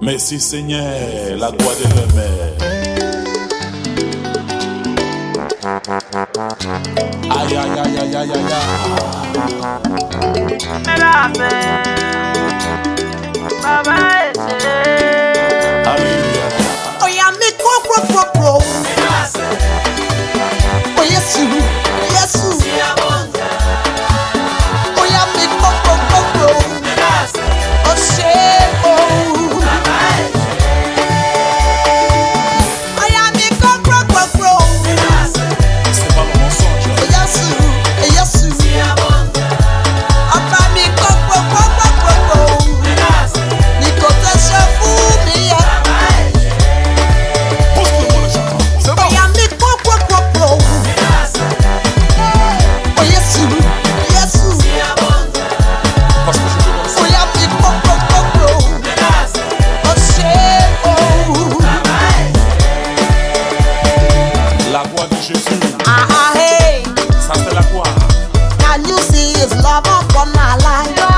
Merci Seigneur, la gloire de la mer. Aïe aïe aïe aïe aïe aïe aïe. Ah, ah, hey. Ça, la quoi? Can you see his love upon my life?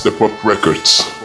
Step Up Records.